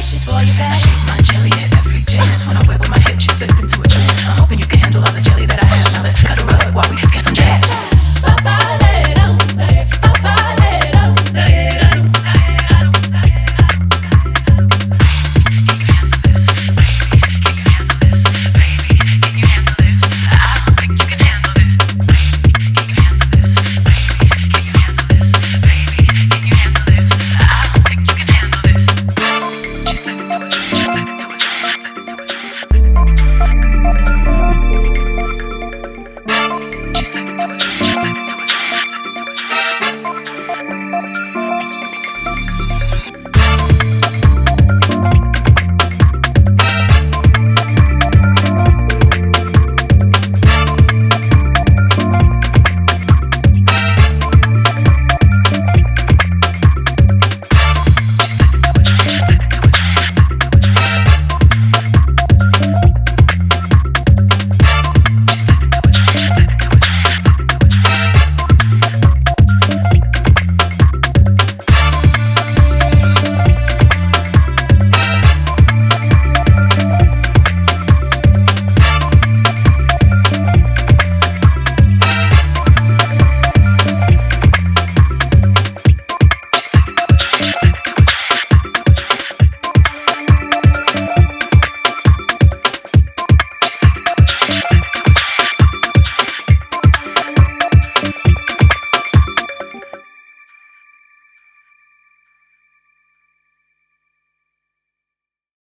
She's for you, back. She's my Juliet every chance when I whip my hip. She's slipping to a tree.